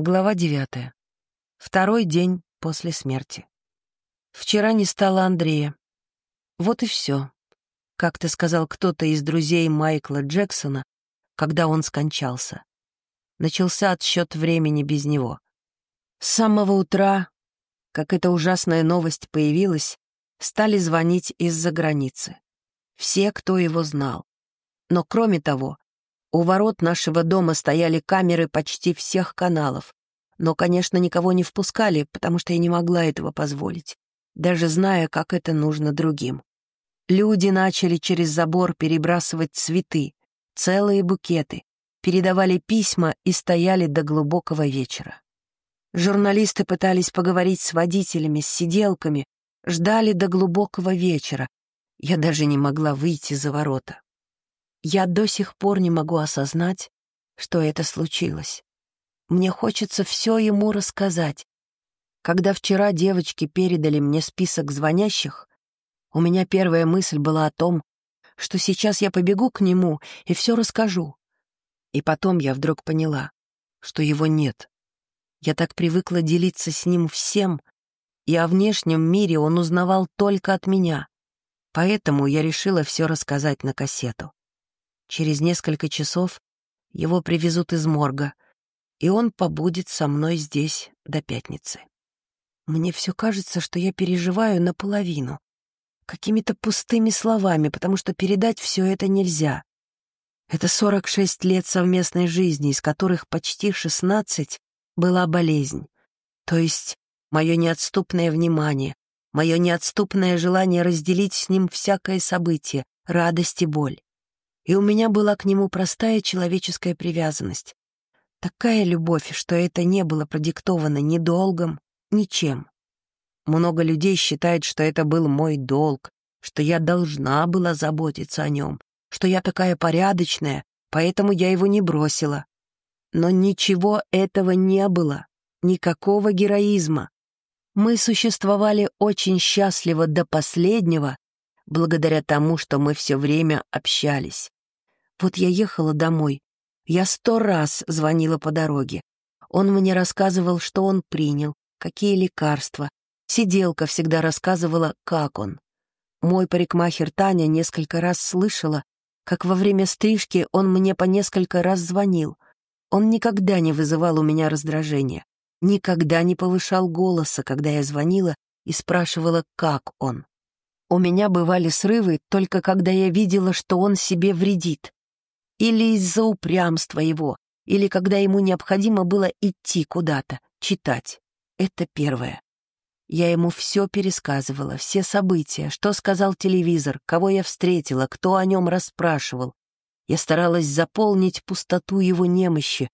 Глава девятая. Второй день после смерти. Вчера не стало Андрея. Вот и все. Как ты сказал кто-то из друзей Майкла Джексона, когда он скончался. Начался отсчет времени без него. С самого утра, как эта ужасная новость появилась, стали звонить из-за границы. Все, кто его знал. Но кроме того, у ворот нашего дома стояли камеры почти всех каналов, но, конечно, никого не впускали, потому что я не могла этого позволить, даже зная, как это нужно другим. Люди начали через забор перебрасывать цветы, целые букеты, передавали письма и стояли до глубокого вечера. Журналисты пытались поговорить с водителями, с сиделками, ждали до глубокого вечера. Я даже не могла выйти за ворота. Я до сих пор не могу осознать, что это случилось. Мне хочется все ему рассказать. Когда вчера девочки передали мне список звонящих, у меня первая мысль была о том, что сейчас я побегу к нему и все расскажу. И потом я вдруг поняла, что его нет. Я так привыкла делиться с ним всем, и о внешнем мире он узнавал только от меня. Поэтому я решила все рассказать на кассету. Через несколько часов его привезут из морга, и он побудет со мной здесь до пятницы. Мне все кажется, что я переживаю наполовину, какими-то пустыми словами, потому что передать все это нельзя. Это 46 лет совместной жизни, из которых почти 16 была болезнь. То есть мое неотступное внимание, мое неотступное желание разделить с ним всякое событие, радость и боль и у меня была к нему простая человеческая привязанность. Такая любовь, что это не было продиктовано ни долгом, ничем. Много людей считают, что это был мой долг, что я должна была заботиться о нем, что я такая порядочная, поэтому я его не бросила. Но ничего этого не было, никакого героизма. Мы существовали очень счастливо до последнего, благодаря тому, что мы все время общались. Вот я ехала домой. Я сто раз звонила по дороге. Он мне рассказывал, что он принял, какие лекарства. Сиделка всегда рассказывала, как он. Мой парикмахер Таня несколько раз слышала, как во время стрижки он мне по несколько раз звонил. Он никогда не вызывал у меня раздражения, никогда не повышал голоса, когда я звонила и спрашивала, как он. У меня бывали срывы только когда я видела, что он себе вредит или из-за упрямства его, или когда ему необходимо было идти куда-то, читать. Это первое. Я ему все пересказывала, все события, что сказал телевизор, кого я встретила, кто о нем расспрашивал. Я старалась заполнить пустоту его немощи,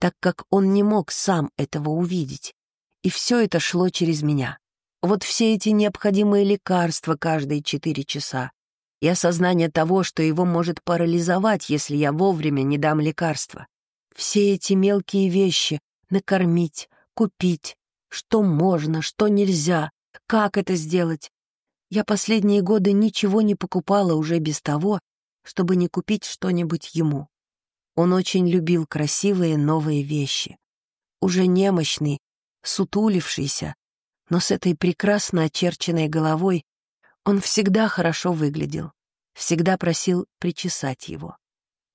так как он не мог сам этого увидеть. И все это шло через меня. Вот все эти необходимые лекарства каждые четыре часа, и осознание того, что его может парализовать, если я вовремя не дам лекарства. Все эти мелкие вещи — накормить, купить, что можно, что нельзя, как это сделать. Я последние годы ничего не покупала уже без того, чтобы не купить что-нибудь ему. Он очень любил красивые новые вещи. Уже немощный, сутулившийся, но с этой прекрасно очерченной головой он всегда хорошо выглядел, всегда просил причесать его.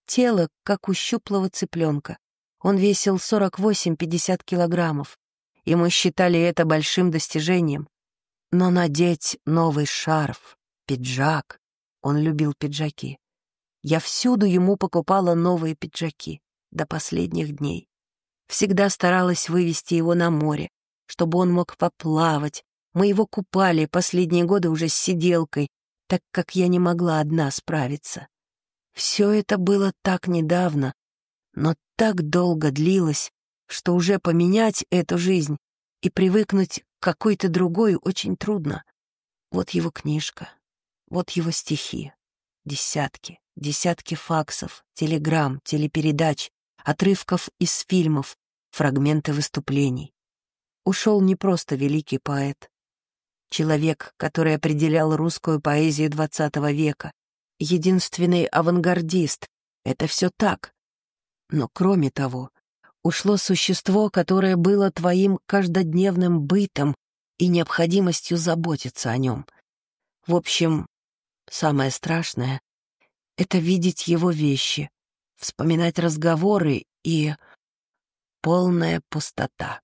Тело, как у щуплого цыпленка. Он весил 48-50 килограммов, и мы считали это большим достижением. Но надеть новый шарф, пиджак, он любил пиджаки. Я всюду ему покупала новые пиджаки, до последних дней. Всегда старалась вывести его на море, чтобы он мог поплавать, мы его купали последние годы уже с сиделкой, так как я не могла одна справиться. Все это было так недавно, но так долго длилось, что уже поменять эту жизнь и привыкнуть к какой-то другой очень трудно. Вот его книжка, вот его стихи. Десятки, десятки факсов, телеграмм, телепередач, отрывков из фильмов, фрагменты выступлений. Ушел не просто великий поэт, человек, который определял русскую поэзию XX века, единственный авангардист. Это все так. Но кроме того, Ушло существо, которое было твоим каждодневным бытом и необходимостью заботиться о нем. В общем, самое страшное — это видеть его вещи, вспоминать разговоры и... полная пустота.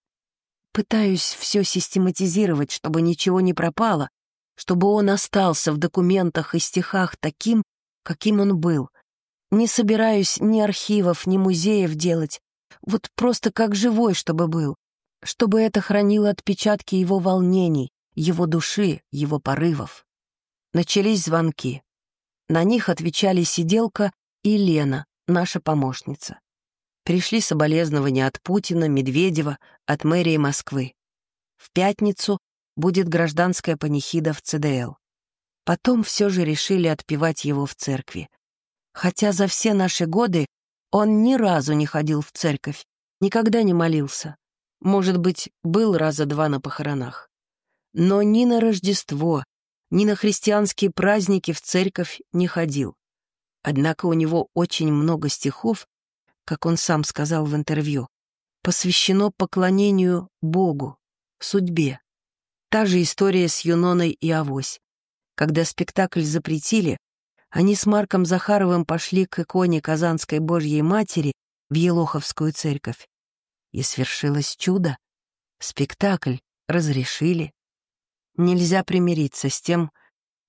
Пытаюсь все систематизировать, чтобы ничего не пропало, чтобы он остался в документах и стихах таким, каким он был. Не собираюсь ни архивов, ни музеев делать, вот просто как живой, чтобы был, чтобы это хранило отпечатки его волнений, его души, его порывов. Начались звонки. На них отвечали сиделка и Лена, наша помощница. Пришли соболезнования от Путина, Медведева, от мэрии Москвы. В пятницу будет гражданская панихида в ЦДЛ. Потом все же решили отпевать его в церкви. Хотя за все наши годы он ни разу не ходил в церковь, никогда не молился. Может быть, был раза два на похоронах. Но ни на Рождество, ни на христианские праздники в церковь не ходил. Однако у него очень много стихов, как он сам сказал в интервью, посвящено поклонению Богу, судьбе. Та же история с Юноной и Авось. Когда спектакль запретили, они с Марком Захаровым пошли к иконе Казанской Божьей Матери в Елоховскую церковь. И свершилось чудо. Спектакль разрешили. Нельзя примириться с тем,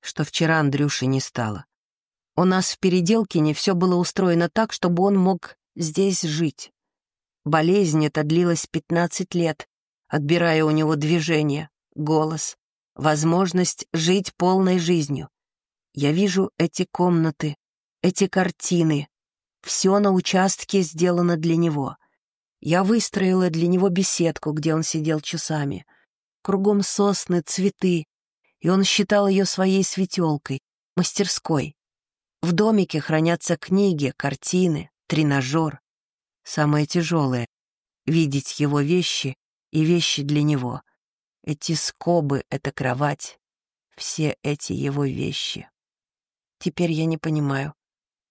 что вчера Андрюши не стало. У нас в Переделкине все было устроено так, чтобы он мог здесь жить. Болезнь эта длилась 15 лет, отбирая у него движение, голос, возможность жить полной жизнью. Я вижу эти комнаты, эти картины. Все на участке сделано для него. Я выстроила для него беседку, где он сидел часами. Кругом сосны, цветы, и он считал ее своей светелкой, мастерской. В домике хранятся книги, картины, тренажер. Самое тяжелое — видеть его вещи и вещи для него. Эти скобы — это кровать, все эти его вещи. Теперь я не понимаю,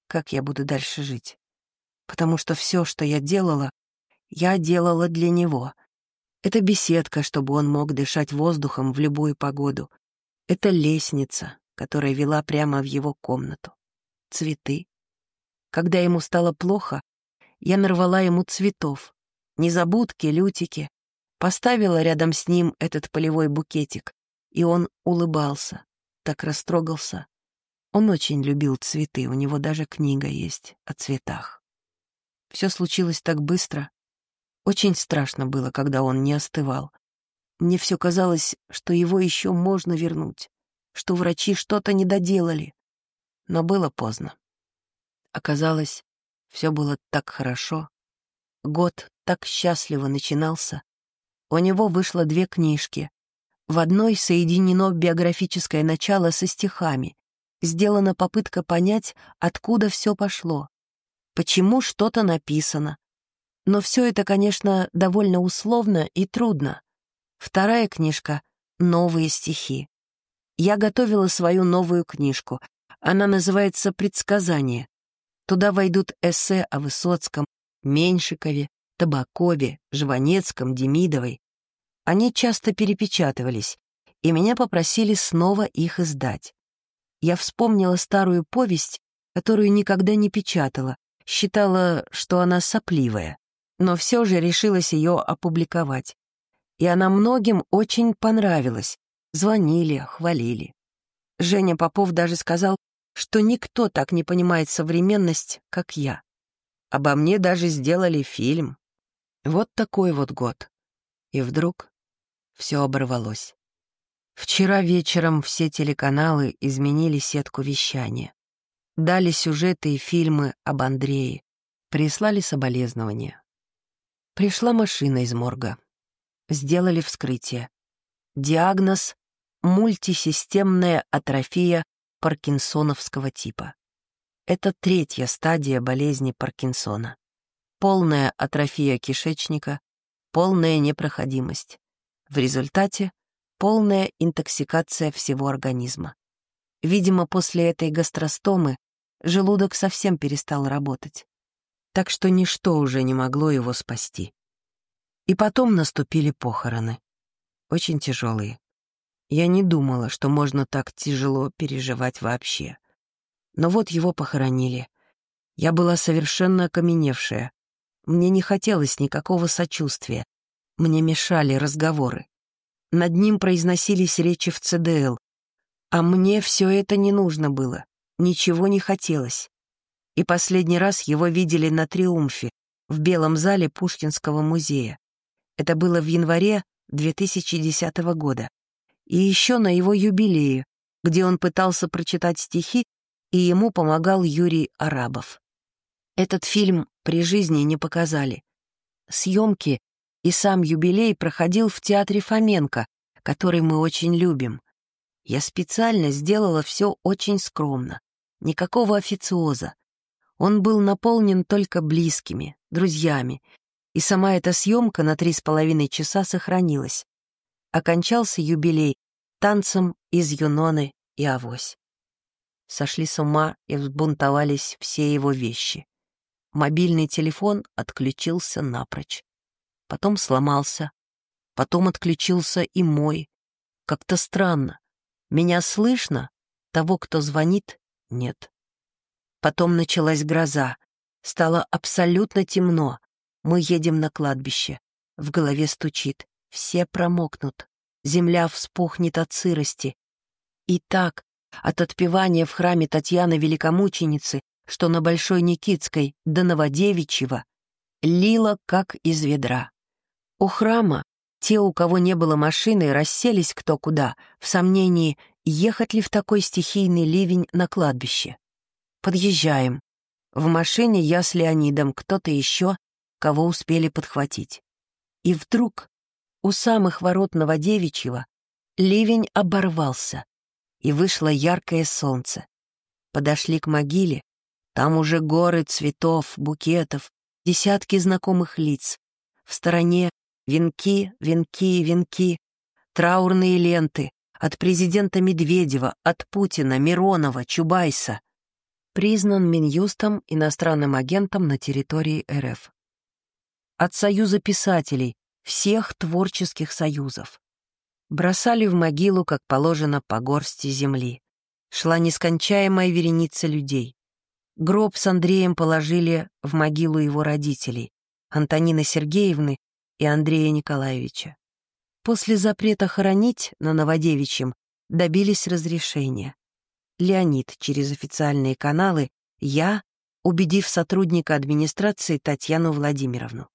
как я буду дальше жить. Потому что все, что я делала, я делала для него. Это беседка, чтобы он мог дышать воздухом в любую погоду. Это лестница, которая вела прямо в его комнату. Цветы. Когда ему стало плохо, я нарвала ему цветов. Незабудки, лютики. Поставила рядом с ним этот полевой букетик, и он улыбался, так растрогался. Он очень любил цветы, у него даже книга есть о цветах. Все случилось так быстро. Очень страшно было, когда он не остывал. Мне все казалось, что его еще можно вернуть, что врачи что-то не доделали. Но было поздно. Оказалось, все было так хорошо. Год так счастливо начинался. У него вышло две книжки. В одной соединено биографическое начало со стихами, сделана попытка понять, откуда все пошло, почему что-то написано. Но все это, конечно, довольно условно и трудно. Вторая книжка — «Новые стихи». Я готовила свою новую книжку. Она называется «Предсказание». Туда войдут эссе о Высоцком, Меньшикове, Табакове, Жванецком, Демидовой. Они часто перепечатывались, и меня попросили снова их издать я вспомнила старую повесть, которую никогда не печатала, считала, что она сопливая, но все же решилась ее опубликовать. И она многим очень понравилась, звонили, хвалили. Женя Попов даже сказал, что никто так не понимает современность, как я. Обо мне даже сделали фильм. Вот такой вот год. И вдруг все оборвалось. Вчера вечером все телеканалы изменили сетку вещания. Дали сюжеты и фильмы об Андрее. Прислали соболезнования. Пришла машина из морга. Сделали вскрытие. Диагноз — мультисистемная атрофия паркинсоновского типа. Это третья стадия болезни Паркинсона. Полная атрофия кишечника, полная непроходимость. В результате полная интоксикация всего организма. Видимо, после этой гастростомы желудок совсем перестал работать. так что ничто уже не могло его спасти. И потом наступили похороны. Очень тяжелые. Я не думала, что можно так тяжело переживать вообще. Но вот его похоронили. Я была совершенно окаменевшая. Мне не хотелось никакого сочувствия. Мне мешали разговоры. Над ним произносились речи в ЦДЛ. А мне все это не нужно было. Ничего не хотелось. И последний раз его видели на «Триумфе» в Белом зале Пушкинского музея. Это было в январе 2010 года. И еще на его юбилее, где он пытался прочитать стихи, и ему помогал Юрий Арабов. Этот фильм при жизни не показали. Съемки и сам юбилей проходил в театре Фоменко, который мы очень любим. Я специально сделала все очень скромно, никакого официоза. Он был наполнен только близкими, друзьями, и сама эта съемка на три с половиной часа сохранилась. Окончался юбилей танцем из Юноны и Авось. Сошли с ума и взбунтовались все его вещи. Мобильный телефон отключился напрочь потом сломался, потом отключился и мой. Как-то странно. Меня слышно, того, кто звонит, нет. Потом началась гроза. Стало абсолютно темно. Мы едем на кладбище. В голове стучит. Все промокнут. Земля вспухнет от сырости. И так, от отпевания в храме Татьяны Великомученицы, что на Большой Никитской до Новодевичьего, лило как из ведра. У храма те, у кого не было машины, расселись кто куда, в сомнении, ехать ли в такой стихийный ливень на кладбище. Подъезжаем. В машине я с Леонидом, кто-то еще, кого успели подхватить. И вдруг у самых ворот Новодевичьего ливень оборвался, и вышло яркое солнце. Подошли к могиле, там уже горы цветов, букетов, десятки знакомых лиц. В стороне Венки, венки, венки, траурные ленты от президента Медведева, от Путина, Миронова, Чубайса. Признан Минюстом иностранным агентом на территории РФ. От Союза писателей, всех творческих союзов. Бросали в могилу, как положено, по горсти земли. Шла нескончаемая вереница людей. Гроб с Андреем положили в могилу его родителей, Антонины Сергеевны и Андрея Николаевича. После запрета хоронить на Новодевичьем добились разрешения. Леонид через официальные каналы, я, убедив сотрудника администрации Татьяну Владимировну.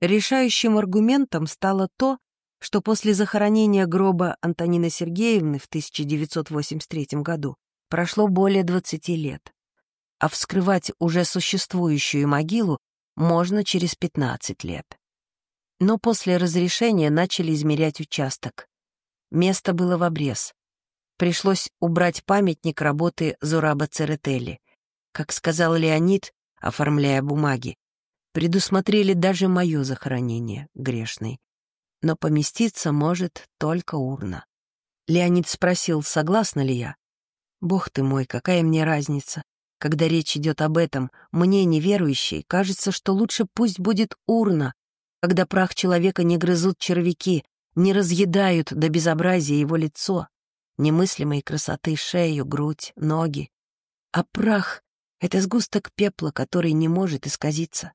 Решающим аргументом стало то, что после захоронения гроба Антонины Сергеевны в 1983 году прошло более 20 лет, а вскрывать уже существующую могилу можно через 15 лет. Но после разрешения начали измерять участок. Место было в обрез. Пришлось убрать памятник работы Зураба Церетели. Как сказал Леонид, оформляя бумаги, предусмотрели даже мое захоронение, грешный. Но поместиться может только урна. Леонид спросил, согласна ли я. Бог ты мой, какая мне разница? Когда речь идет об этом, мне, неверующей, кажется, что лучше пусть будет урна, когда прах человека не грызут червяки, не разъедают до безобразия его лицо, немыслимой красоты шею, грудь, ноги. А прах — это сгусток пепла, который не может исказиться.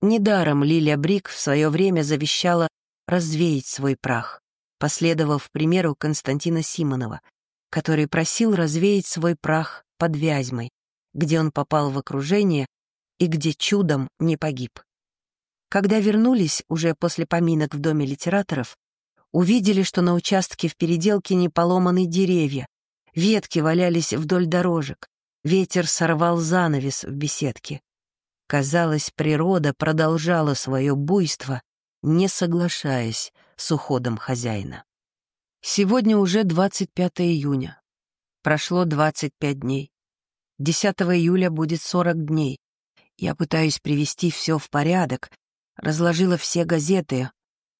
Недаром Лилия Брик в свое время завещала развеять свой прах, последовав примеру Константина Симонова, который просил развеять свой прах под Вязьмой, где он попал в окружение и где чудом не погиб. Когда вернулись, уже после поминок в доме литераторов, увидели, что на участке в переделке не поломаны деревья, ветки валялись вдоль дорожек, ветер сорвал занавес в беседке. Казалось, природа продолжала свое буйство, не соглашаясь с уходом хозяина. Сегодня уже 25 июня. Прошло 25 дней. 10 июля будет 40 дней. Я пытаюсь привести все в порядок, разложила все газеты.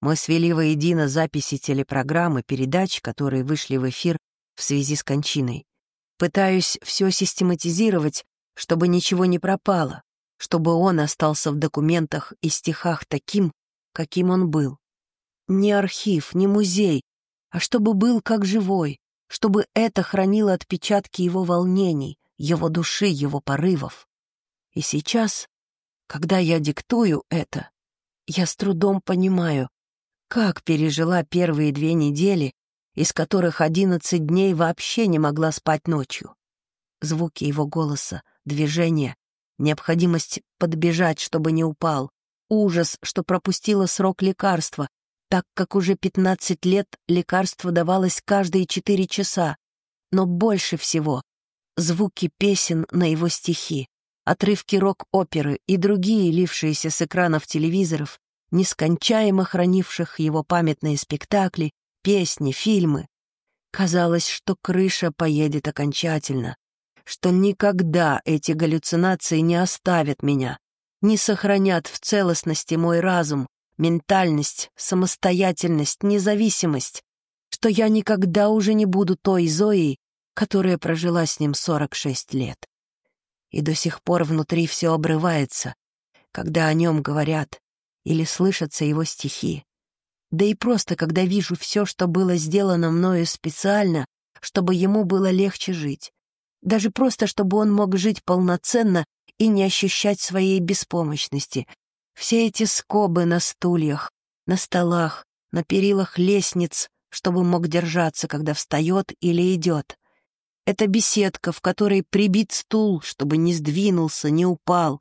Мы свели воедино записи телепрограммы, передач, которые вышли в эфир в связи с кончиной. Пытаюсь все систематизировать, чтобы ничего не пропало, чтобы он остался в документах и стихах таким, каким он был. Не архив, не музей, а чтобы был как живой, чтобы это хранило отпечатки его волнений, его души, его порывов. И сейчас, когда я диктую это, я с трудом понимаю, как пережила первые две недели, из которых одиннадцать дней вообще не могла спать ночью. Звуки его голоса, движения, необходимость подбежать, чтобы не упал, ужас, что пропустила срок лекарства, так как уже пятнадцать лет лекарство давалось каждые четыре часа, но больше всего звуки песен на его стихи, отрывки рок-оперы и другие, лившиеся с экранов телевизоров, нескончаемо хранивших его памятные спектакли, песни, фильмы. Казалось, что крыша поедет окончательно, что никогда эти галлюцинации не оставят меня, не сохранят в целостности мой разум, ментальность, самостоятельность, независимость, что я никогда уже не буду той Зоей, которая прожила с ним 46 лет. И до сих пор внутри все обрывается, когда о нем говорят, или слышатся его стихи. Да и просто, когда вижу все, что было сделано мною специально, чтобы ему было легче жить. Даже просто, чтобы он мог жить полноценно и не ощущать своей беспомощности. Все эти скобы на стульях, на столах, на перилах лестниц, чтобы мог держаться, когда встает или идет. Это беседка, в которой прибит стул, чтобы не сдвинулся, не упал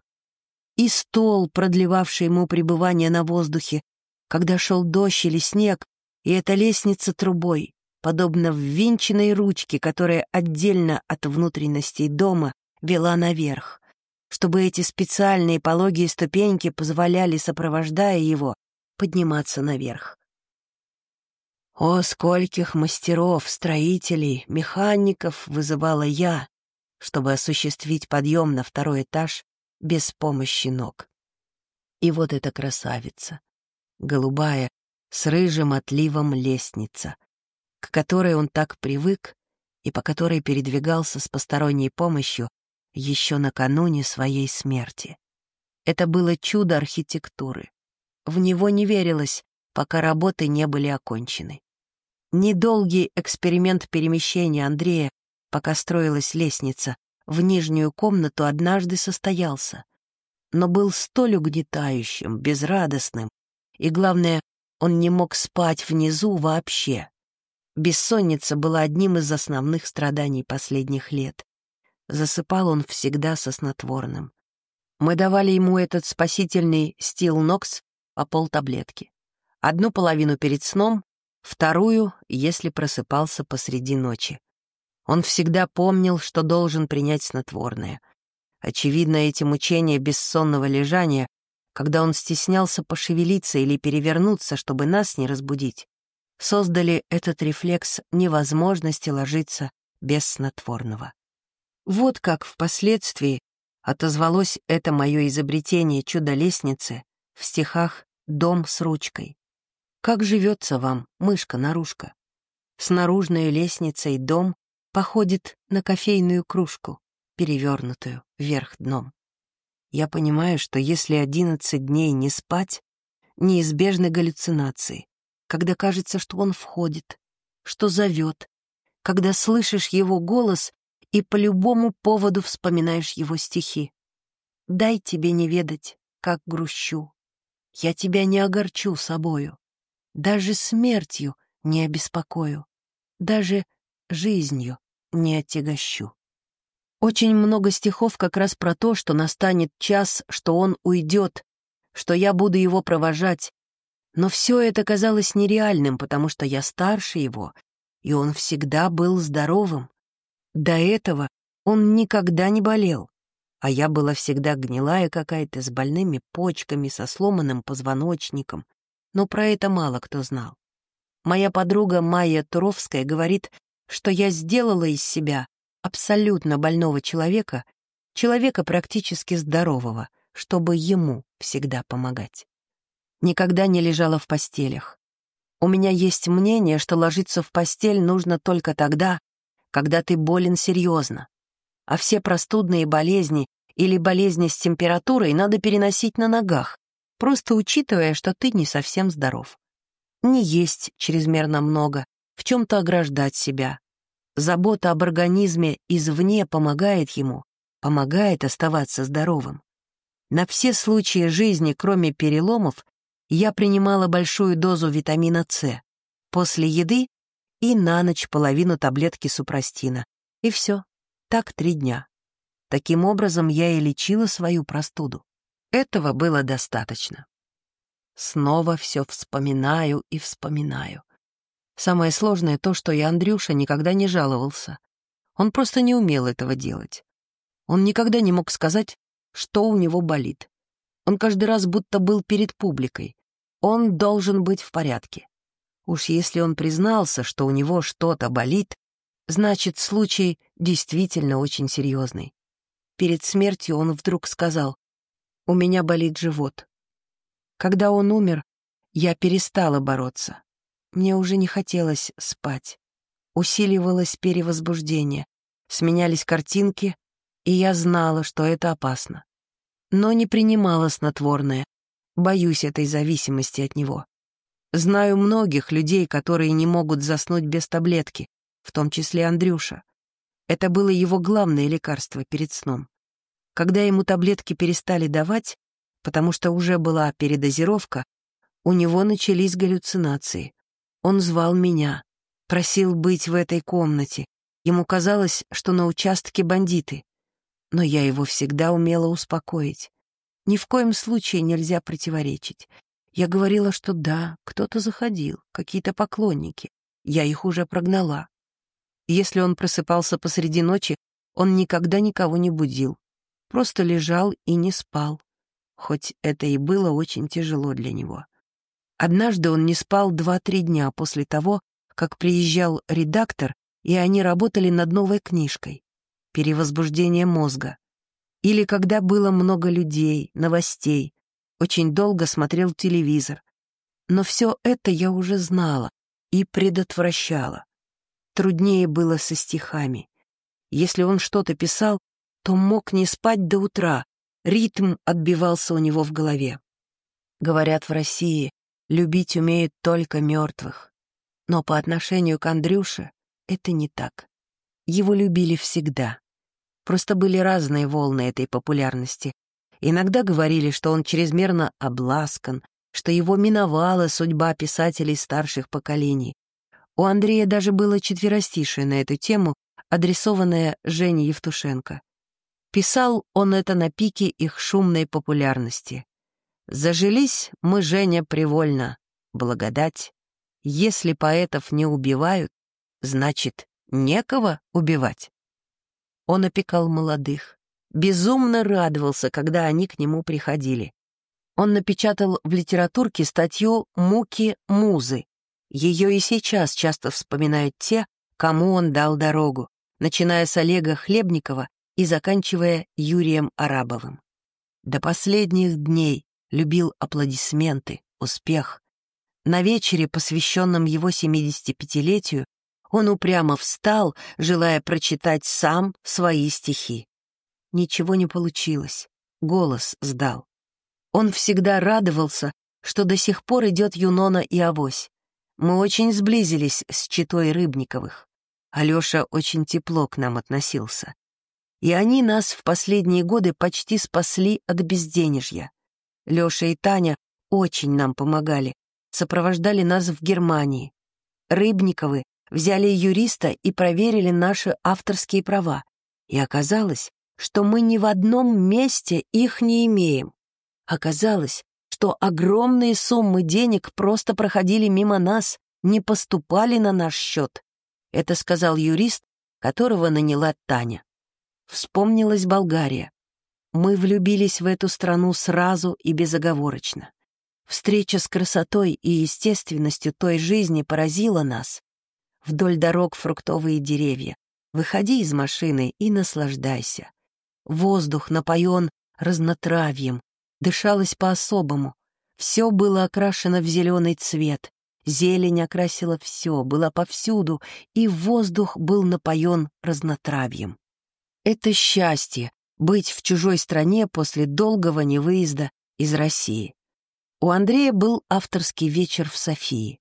и стол, продлевавший ему пребывание на воздухе, когда шел дождь или снег, и эта лестница трубой, подобно ввинченной ручке, которая отдельно от внутренностей дома вела наверх, чтобы эти специальные пологие ступеньки позволяли, сопровождая его, подниматься наверх. О, скольких мастеров, строителей, механиков вызывала я, чтобы осуществить подъем на второй этаж без помощи ног. И вот эта красавица, голубая, с рыжим отливом лестница, к которой он так привык и по которой передвигался с посторонней помощью еще накануне своей смерти. Это было чудо архитектуры. В него не верилось, пока работы не были окончены. Недолгий эксперимент перемещения Андрея, пока строилась лестница, в нижнюю комнату однажды состоялся, но был столь угнетающим, безрадостным, и, главное, он не мог спать внизу вообще. Бессонница была одним из основных страданий последних лет. Засыпал он всегда со снотворным. Мы давали ему этот спасительный стил Нокс по полтаблетки. Одну половину перед сном, вторую, если просыпался посреди ночи. Он всегда помнил, что должен принять снотворное. Очевидно, эти мучения бессонного лежания, когда он стеснялся пошевелиться или перевернуться, чтобы нас не разбудить, создали этот рефлекс невозможности ложиться без снотворного. Вот как впоследствии отозвалось это мое изобретение чудо-лестницы в стихах «Дом с ручкой». Как живется вам, мышка-нарушка? С наружной лестницей дом походит на кофейную кружку, перевернутую вверх дном. Я понимаю, что если одиннадцать дней не спать, неизбежны галлюцинации, когда кажется, что он входит, что зовет, когда слышишь его голос и по любому поводу вспоминаешь его стихи. Дай тебе не ведать, как грущу. Я тебя не огорчу собою, даже смертью не обеспокою, даже жизнью не отягощу. Очень много стихов как раз про то, что настанет час, что он уйдет, что я буду его провожать. Но все это казалось нереальным, потому что я старше его, и он всегда был здоровым. До этого он никогда не болел, а я была всегда гнилая какая-то, с больными почками, со сломанным позвоночником. Но про это мало кто знал. Моя подруга Майя Туровская говорит, что я сделала из себя абсолютно больного человека, человека практически здорового, чтобы ему всегда помогать. Никогда не лежала в постелях. У меня есть мнение, что ложиться в постель нужно только тогда, когда ты болен серьезно, а все простудные болезни или болезни с температурой надо переносить на ногах, просто учитывая, что ты не совсем здоров. Не есть чрезмерно много, в чем-то ограждать себя. Забота об организме извне помогает ему, помогает оставаться здоровым. На все случаи жизни, кроме переломов, я принимала большую дозу витамина С. После еды и на ночь половину таблетки супрастина. И все. Так три дня. Таким образом, я и лечила свою простуду. Этого было достаточно. Снова все вспоминаю и вспоминаю. Самое сложное то, что и Андрюша никогда не жаловался. Он просто не умел этого делать. Он никогда не мог сказать, что у него болит. Он каждый раз будто был перед публикой. Он должен быть в порядке. Уж если он признался, что у него что-то болит, значит, случай действительно очень серьезный. Перед смертью он вдруг сказал, «У меня болит живот». Когда он умер, я перестала бороться. Мне уже не хотелось спать. Усиливалось перевозбуждение, сменялись картинки, и я знала, что это опасно. Но не принимала снотворное, боюсь этой зависимости от него. Знаю многих людей, которые не могут заснуть без таблетки, в том числе Андрюша. Это было его главное лекарство перед сном. Когда ему таблетки перестали давать, потому что уже была передозировка, у него начались галлюцинации. Он звал меня, просил быть в этой комнате. Ему казалось, что на участке бандиты. Но я его всегда умела успокоить. Ни в коем случае нельзя противоречить. Я говорила, что да, кто-то заходил, какие-то поклонники. Я их уже прогнала. Если он просыпался посреди ночи, он никогда никого не будил. Просто лежал и не спал хоть это и было очень тяжело для него. Однажды он не спал два-три дня после того, как приезжал редактор, и они работали над новой книжкой «Перевозбуждение мозга». Или когда было много людей, новостей, очень долго смотрел телевизор. Но все это я уже знала и предотвращала. Труднее было со стихами. Если он что-то писал, то мог не спать до утра, Ритм отбивался у него в голове. Говорят, в России любить умеют только мертвых. Но по отношению к Андрюше это не так. Его любили всегда. Просто были разные волны этой популярности. Иногда говорили, что он чрезмерно обласкан, что его миновала судьба писателей старших поколений. У Андрея даже было четверостишее на эту тему, адресованное Жене Евтушенко. Писал он это на пике их шумной популярности. «Зажились мы, Женя, привольно. Благодать. Если поэтов не убивают, значит, некого убивать». Он опекал молодых, безумно радовался, когда они к нему приходили. Он напечатал в литературке статью «Муки музы». Ее и сейчас часто вспоминают те, кому он дал дорогу, начиная с Олега Хлебникова и заканчивая Юрием Арабовым. До последних дней любил аплодисменты, успех. На вечере, посвященном его 75-летию, он упрямо встал, желая прочитать сам свои стихи. Ничего не получилось, голос сдал. Он всегда радовался, что до сих пор идет Юнона и Авось. Мы очень сблизились с читой Рыбниковых. Алеша очень тепло к нам относился и они нас в последние годы почти спасли от безденежья. Лёша и Таня очень нам помогали, сопровождали нас в Германии. Рыбниковы взяли юриста и проверили наши авторские права, и оказалось, что мы ни в одном месте их не имеем. Оказалось, что огромные суммы денег просто проходили мимо нас, не поступали на наш счет. Это сказал юрист, которого наняла Таня. Вспомнилась Болгария. Мы влюбились в эту страну сразу и безоговорочно. Встреча с красотой и естественностью той жизни поразила нас. Вдоль дорог фруктовые деревья. Выходи из машины и наслаждайся. Воздух напоен разнотравьем, дышалось по-особому. Все было окрашено в зеленый цвет. Зелень окрасила все, была повсюду, и воздух был напоен разнотравьем. Это счастье, быть в чужой стране после долгого невыезда из России. У Андрея был авторский вечер в Софии.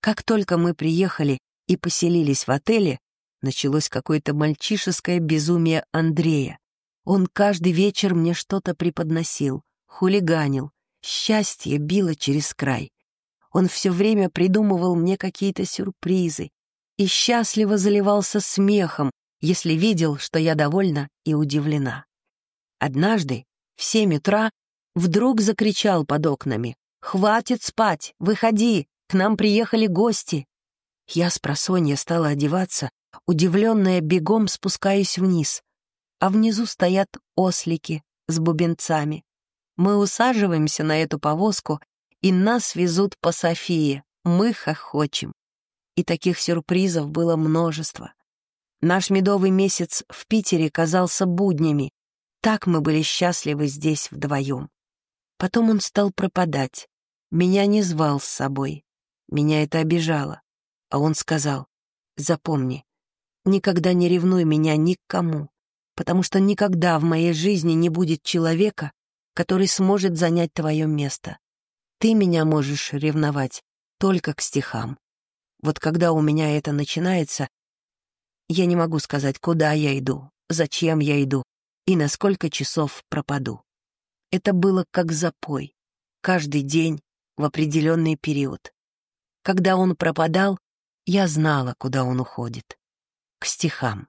Как только мы приехали и поселились в отеле, началось какое-то мальчишеское безумие Андрея. Он каждый вечер мне что-то преподносил, хулиганил, счастье било через край. Он все время придумывал мне какие-то сюрпризы и счастливо заливался смехом, если видел, что я довольна и удивлена. Однажды, в семь утра, вдруг закричал под окнами. «Хватит спать! Выходи! К нам приехали гости!» Я с просонья стала одеваться, удивленная бегом спускаюсь вниз, а внизу стоят ослики с бубенцами. Мы усаживаемся на эту повозку, и нас везут по Софии. Мы хохочем. И таких сюрпризов было множество. Наш медовый месяц в Питере казался буднями. Так мы были счастливы здесь вдвоем. Потом он стал пропадать. Меня не звал с собой. Меня это обижало. А он сказал, запомни, никогда не ревнуй меня ни к кому, потому что никогда в моей жизни не будет человека, который сможет занять твое место. Ты меня можешь ревновать только к стихам. Вот когда у меня это начинается, я не могу сказать, куда я иду, зачем я иду и на сколько часов пропаду. Это было как запой, каждый день в определенный период. Когда он пропадал, я знала, куда он уходит. К стихам.